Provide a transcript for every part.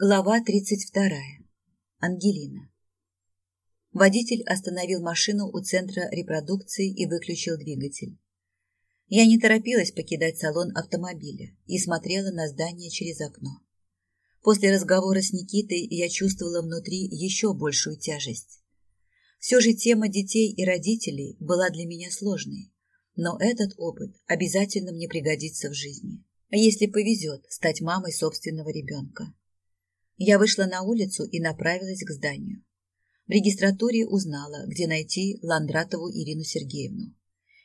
Глава 32. Ангелина. Водитель остановил машину у центра репродукции и выключил двигатель. Я не торопилась покидать салон автомобиля и смотрела на здание через окно. После разговора с Никитой я чувствовала внутри еще большую тяжесть. Все же тема детей и родителей была для меня сложной, но этот опыт обязательно мне пригодится в жизни, если повезет стать мамой собственного ребенка. Я вышла на улицу и направилась к зданию. В регистратуре узнала, где найти Ландратову Ирину Сергеевну.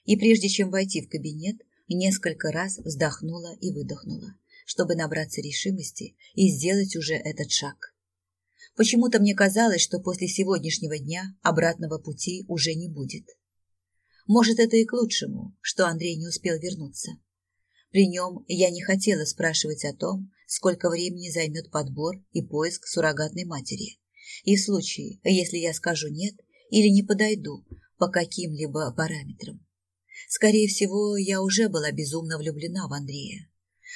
И прежде чем войти в кабинет, несколько раз вздохнула и выдохнула, чтобы набраться решимости и сделать уже этот шаг. Почему-то мне казалось, что после сегодняшнего дня обратного пути уже не будет. Может, это и к лучшему, что Андрей не успел вернуться. При нем я не хотела спрашивать о том, сколько времени займет подбор и поиск суррогатной матери. И в случае, если я скажу «нет» или не подойду по каким-либо параметрам. Скорее всего, я уже была безумно влюблена в Андрея.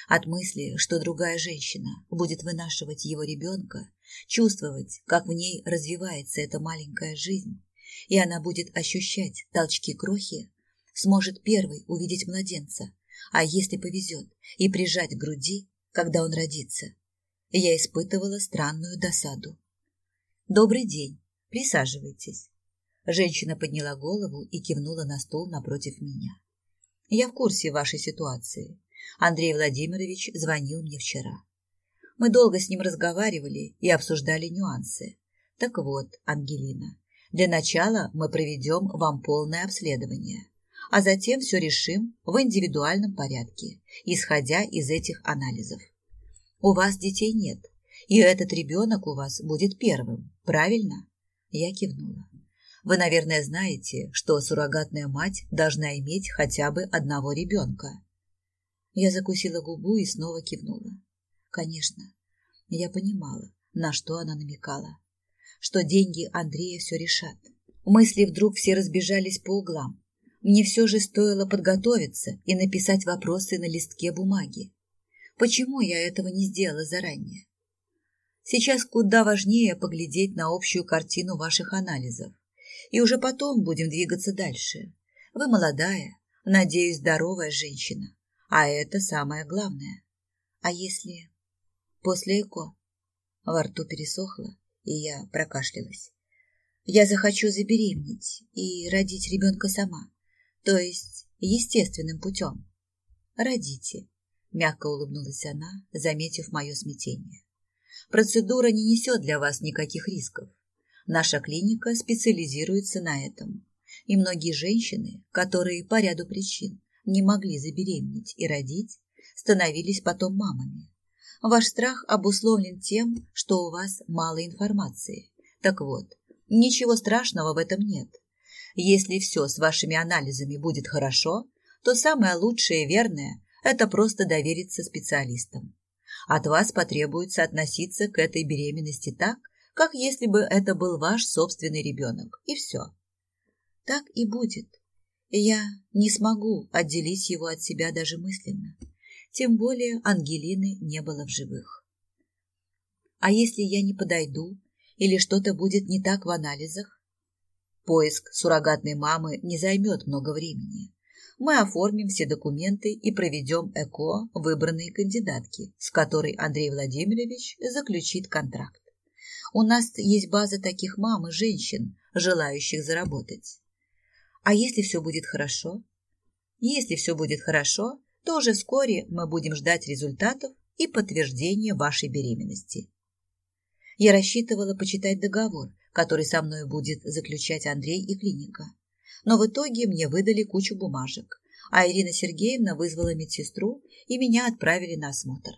От мысли, что другая женщина будет вынашивать его ребенка, чувствовать, как в ней развивается эта маленькая жизнь, и она будет ощущать толчки крохи, сможет первой увидеть младенца, а если повезет, и прижать к груди, когда он родится. Я испытывала странную досаду. «Добрый день. Присаживайтесь». Женщина подняла голову и кивнула на стол напротив меня. «Я в курсе вашей ситуации. Андрей Владимирович звонил мне вчера. Мы долго с ним разговаривали и обсуждали нюансы. Так вот, Ангелина, для начала мы проведем вам полное обследование, а затем все решим в индивидуальном порядке, исходя из этих анализов. У вас детей нет, и этот ребенок у вас будет первым, правильно? Я кивнула. Вы, наверное, знаете, что суррогатная мать должна иметь хотя бы одного ребенка. Я закусила губу и снова кивнула. Конечно, я понимала, на что она намекала. Что деньги Андрея все решат. Мысли вдруг все разбежались по углам. Мне все же стоило подготовиться и написать вопросы на листке бумаги. Почему я этого не сделала заранее? Сейчас куда важнее поглядеть на общую картину ваших анализов. И уже потом будем двигаться дальше. Вы молодая, надеюсь, здоровая женщина. А это самое главное. А если... После ЭКО? Во рту пересохло, и я прокашлялась. Я захочу забеременеть и родить ребенка сама. То есть естественным путем. Родите, Мягко улыбнулась она, заметив мое смятение. Процедура не несет для вас никаких рисков. Наша клиника специализируется на этом. И многие женщины, которые по ряду причин не могли забеременеть и родить, становились потом мамами. Ваш страх обусловлен тем, что у вас мало информации. Так вот, ничего страшного в этом нет. Если все с вашими анализами будет хорошо, то самое лучшее и верное это просто довериться специалистам. От вас потребуется относиться к этой беременности так, как если бы это был ваш собственный ребенок, и все. Так и будет. Я не смогу отделить его от себя даже мысленно. Тем более Ангелины не было в живых. А если я не подойду или что-то будет не так в анализах? Поиск суррогатной мамы не займет много времени мы оформим все документы и проведем ЭКО выбранной кандидатки, с которой Андрей Владимирович заключит контракт. У нас есть база таких мам и женщин, желающих заработать. А если все будет хорошо? Если все будет хорошо, то уже вскоре мы будем ждать результатов и подтверждения вашей беременности. Я рассчитывала почитать договор, который со мной будет заключать Андрей и клиника но в итоге мне выдали кучу бумажек, а Ирина Сергеевна вызвала медсестру и меня отправили на осмотр.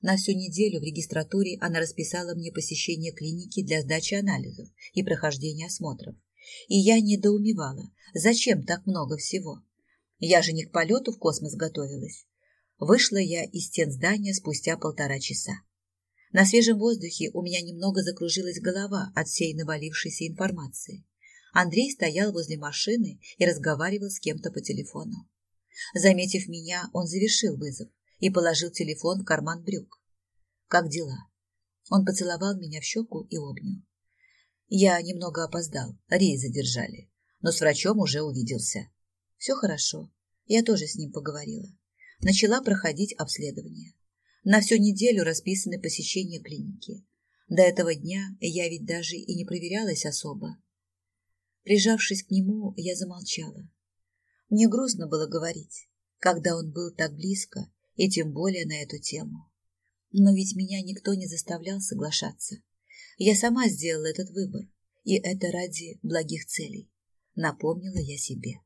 На всю неделю в регистратуре она расписала мне посещение клиники для сдачи анализов и прохождения осмотров. И я недоумевала, зачем так много всего. Я же не к полету в космос готовилась. Вышла я из стен здания спустя полтора часа. На свежем воздухе у меня немного закружилась голова от всей навалившейся информации. Андрей стоял возле машины и разговаривал с кем-то по телефону. Заметив меня, он завершил вызов и положил телефон в карман брюк. «Как дела?» Он поцеловал меня в щеку и обнял. Я немного опоздал, рейс задержали, но с врачом уже увиделся. Все хорошо, я тоже с ним поговорила. Начала проходить обследование. На всю неделю расписаны посещения клиники. До этого дня я ведь даже и не проверялась особо. Прижавшись к нему, я замолчала. Мне грустно было говорить, когда он был так близко, и тем более на эту тему. Но ведь меня никто не заставлял соглашаться. Я сама сделала этот выбор, и это ради благих целей, напомнила я себе.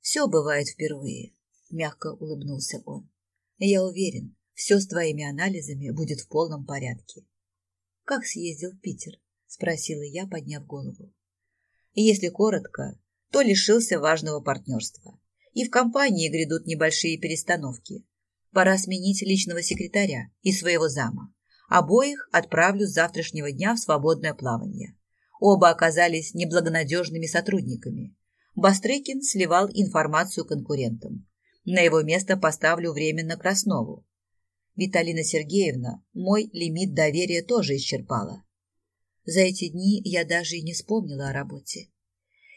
Все бывает впервые, мягко улыбнулся он. Я уверен, все с твоими анализами будет в полном порядке. Как съездил в Питер? Спросила я, подняв голову. Если коротко, то лишился важного партнерства. И в компании грядут небольшие перестановки. Пора сменить личного секретаря и своего зама. Обоих отправлю с завтрашнего дня в свободное плавание. Оба оказались неблагонадежными сотрудниками. Бастрыкин сливал информацию конкурентам. На его место поставлю временно Краснову. Виталина Сергеевна мой лимит доверия тоже исчерпала. За эти дни я даже и не вспомнила о работе.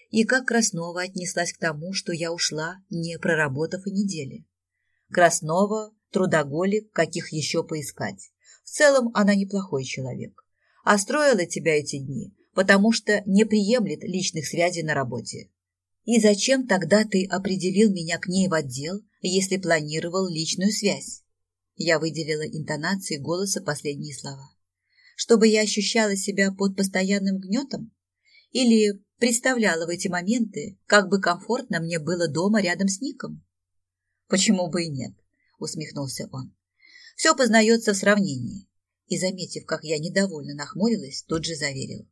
И как Краснова отнеслась к тому, что я ушла, не проработав и недели. Краснова – трудоголик, каких еще поискать. В целом она неплохой человек. А строила тебя эти дни, потому что не приемлет личных связей на работе. И зачем тогда ты определил меня к ней в отдел, если планировал личную связь? Я выделила интонацией голоса последние слова. Чтобы я ощущала себя под постоянным гнетом? Или представляла в эти моменты, как бы комфортно мне было дома рядом с Ником? Почему бы и нет? Усмехнулся он. Все познается в сравнении. И, заметив, как я недовольно нахмурилась, тут же заверил.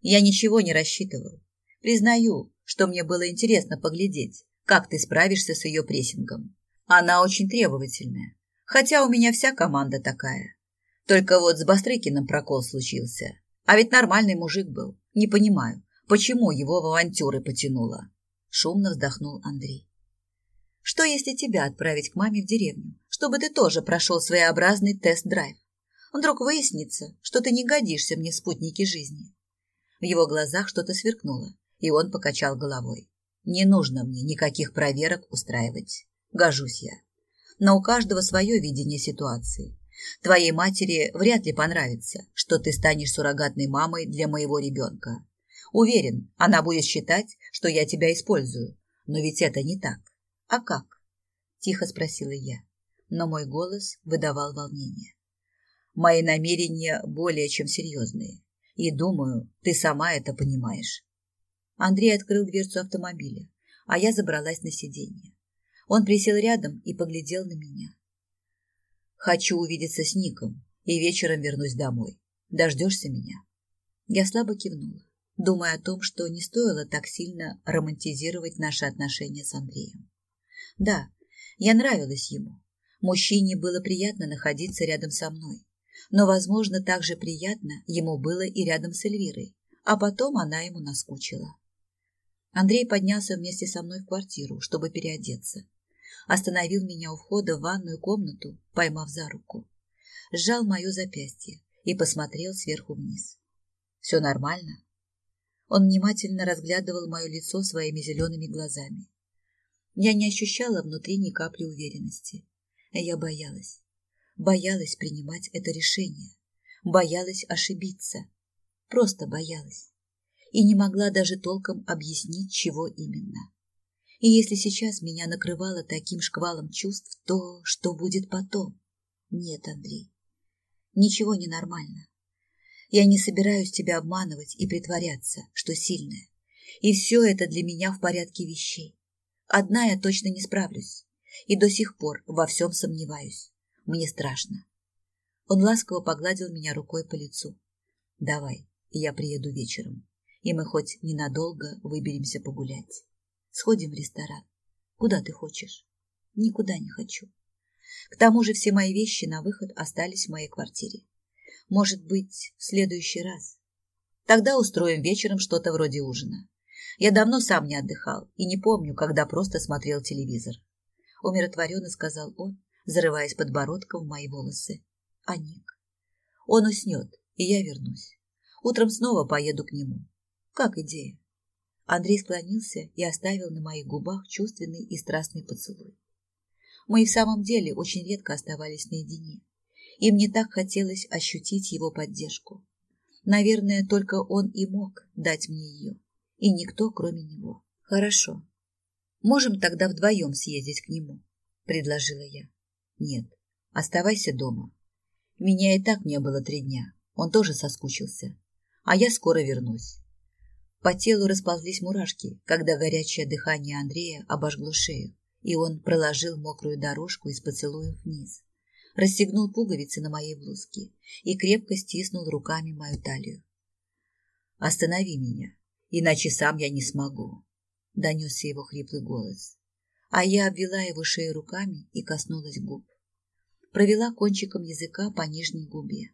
Я ничего не рассчитывал. Признаю, что мне было интересно поглядеть, как ты справишься с ее прессингом. Она очень требовательная, Хотя у меня вся команда такая. Только вот с Бастрыкиным прокол случился. А ведь нормальный мужик был. Не понимаю, почему его в авантюры потянуло. Шумно вздохнул Андрей. Что, если тебя отправить к маме в деревню, чтобы ты тоже прошел своеобразный тест-драйв? Вдруг выяснится, что ты не годишься мне в спутнике жизни. В его глазах что-то сверкнуло, и он покачал головой. Не нужно мне никаких проверок устраивать. Гожусь я но у каждого свое видение ситуации. Твоей матери вряд ли понравится, что ты станешь суррогатной мамой для моего ребенка. Уверен, она будет считать, что я тебя использую. Но ведь это не так. А как? Тихо спросила я, но мой голос выдавал волнение. Мои намерения более чем серьезные. И думаю, ты сама это понимаешь. Андрей открыл дверцу автомобиля, а я забралась на сиденье. Он присел рядом и поглядел на меня. «Хочу увидеться с Ником и вечером вернусь домой. Дождешься меня?» Я слабо кивнула, думая о том, что не стоило так сильно романтизировать наши отношения с Андреем. Да, я нравилась ему. Мужчине было приятно находиться рядом со мной. Но, возможно, так же приятно ему было и рядом с Эльвирой, а потом она ему наскучила. Андрей поднялся вместе со мной в квартиру, чтобы переодеться остановил меня у входа в ванную комнату, поймав за руку. Сжал мое запястье и посмотрел сверху вниз. «Все нормально?» Он внимательно разглядывал мое лицо своими зелеными глазами. Я не ощущала внутри ни капли уверенности. Я боялась. Боялась принимать это решение. Боялась ошибиться. Просто боялась. И не могла даже толком объяснить, чего именно. И если сейчас меня накрывало таким шквалом чувств, то что будет потом? Нет, Андрей, ничего не нормально. Я не собираюсь тебя обманывать и притворяться, что сильная. И все это для меня в порядке вещей. Одна я точно не справлюсь. И до сих пор во всем сомневаюсь. Мне страшно. Он ласково погладил меня рукой по лицу. Давай, я приеду вечером, и мы хоть ненадолго выберемся погулять. Сходим в ресторан. Куда ты хочешь? Никуда не хочу. К тому же все мои вещи на выход остались в моей квартире. Может быть, в следующий раз. Тогда устроим вечером что-то вроде ужина. Я давно сам не отдыхал и не помню, когда просто смотрел телевизор. Умиротворенно сказал он, зарываясь подбородком в мои волосы. А Ник? Он уснет, и я вернусь. Утром снова поеду к нему. Как идея? Андрей склонился и оставил на моих губах чувственный и страстный поцелуй. Мы и в самом деле очень редко оставались наедине, и мне так хотелось ощутить его поддержку. Наверное, только он и мог дать мне ее, и никто, кроме него. Хорошо. Можем тогда вдвоем съездить к нему, предложила я. Нет, оставайся дома. Меня и так не было три дня, он тоже соскучился, а я скоро вернусь. По телу расползлись мурашки, когда горячее дыхание Андрея обожгло шею, и он проложил мокрую дорожку из поцелуев вниз расстегнул пуговицы на моей блузке и крепко стиснул руками мою талию. «Останови меня, иначе сам я не смогу», — донесся его хриплый голос. А я обвела его шею руками и коснулась губ. Провела кончиком языка по нижней губе,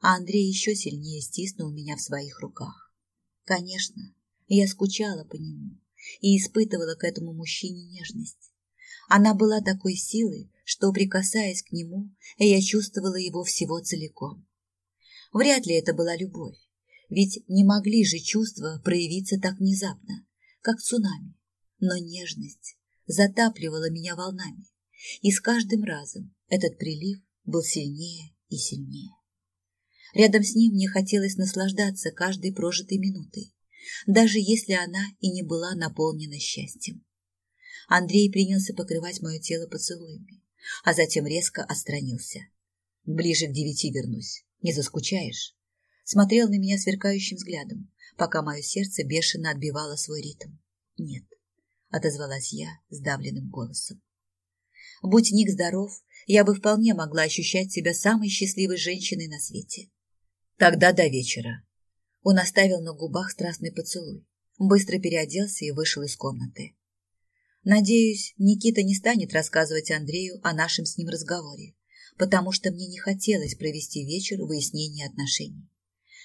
а Андрей еще сильнее стиснул меня в своих руках. Конечно, я скучала по нему и испытывала к этому мужчине нежность. Она была такой силы, что, прикасаясь к нему, я чувствовала его всего целиком. Вряд ли это была любовь, ведь не могли же чувства проявиться так внезапно, как цунами. Но нежность затапливала меня волнами, и с каждым разом этот прилив был сильнее и сильнее. Рядом с ним мне хотелось наслаждаться каждой прожитой минутой, даже если она и не была наполнена счастьем. Андрей принялся покрывать мое тело поцелуями, а затем резко отстранился. «Ближе к девяти вернусь. Не заскучаешь?» Смотрел на меня сверкающим взглядом, пока мое сердце бешено отбивало свой ритм. «Нет», — отозвалась я сдавленным голосом. Будь Ник здоров, я бы вполне могла ощущать себя самой счастливой женщиной на свете. Тогда до вечера. Он оставил на губах страстный поцелуй, быстро переоделся и вышел из комнаты. Надеюсь, Никита не станет рассказывать Андрею о нашем с ним разговоре, потому что мне не хотелось провести вечер выяснения отношений.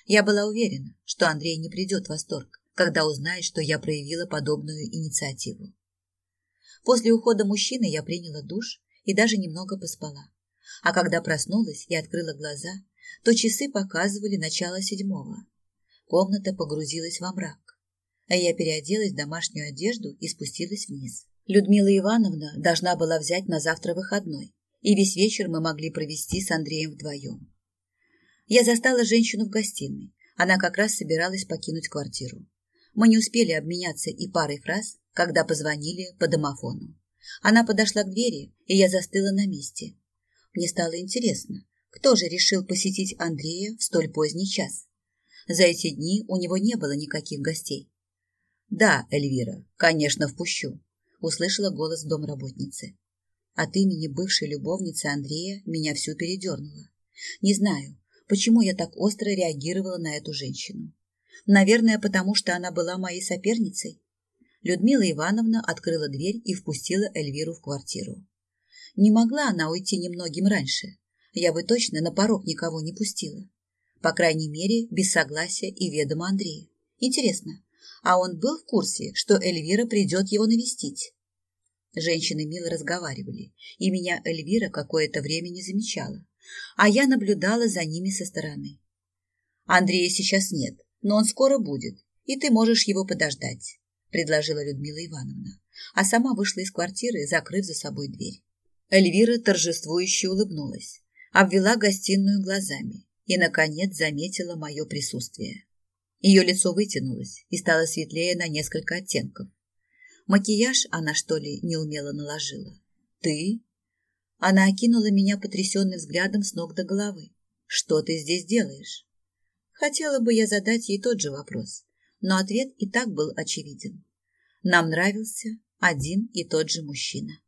Я была уверена, что Андрей не придет в восторг, когда узнает, что я проявила подобную инициативу. После ухода мужчины я приняла душ и даже немного поспала. А когда проснулась и открыла глаза, то часы показывали начало седьмого. Комната погрузилась во мрак, а я переоделась в домашнюю одежду и спустилась вниз. Людмила Ивановна должна была взять на завтра выходной, и весь вечер мы могли провести с Андреем вдвоем. Я застала женщину в гостиной. Она как раз собиралась покинуть квартиру. Мы не успели обменяться и парой фраз, когда позвонили по домофону. Она подошла к двери, и я застыла на месте. Мне стало интересно, кто же решил посетить Андрея в столь поздний час. За эти дни у него не было никаких гостей. «Да, Эльвира, конечно, впущу», услышала голос домработницы. От имени бывшей любовницы Андрея меня всю передернуло. Не знаю, почему я так остро реагировала на эту женщину. Наверное, потому что она была моей соперницей. Людмила Ивановна открыла дверь и впустила Эльвиру в квартиру. Не могла она уйти немногим раньше. Я бы точно на порог никого не пустила. По крайней мере, без согласия и ведома Андрея. Интересно, а он был в курсе, что Эльвира придет его навестить. Женщины мило разговаривали, и меня Эльвира какое-то время не замечала, а я наблюдала за ними со стороны. «Андрея сейчас нет, но он скоро будет, и ты можешь его подождать», предложила Людмила Ивановна, а сама вышла из квартиры, закрыв за собой дверь. Эльвира торжествующе улыбнулась, обвела гостиную глазами и, наконец, заметила мое присутствие. Ее лицо вытянулось и стало светлее на несколько оттенков. Макияж она, что ли, неумело наложила? Ты? Она окинула меня потрясенным взглядом с ног до головы. Что ты здесь делаешь? Хотела бы я задать ей тот же вопрос, но ответ и так был очевиден. Нам нравился один и тот же мужчина.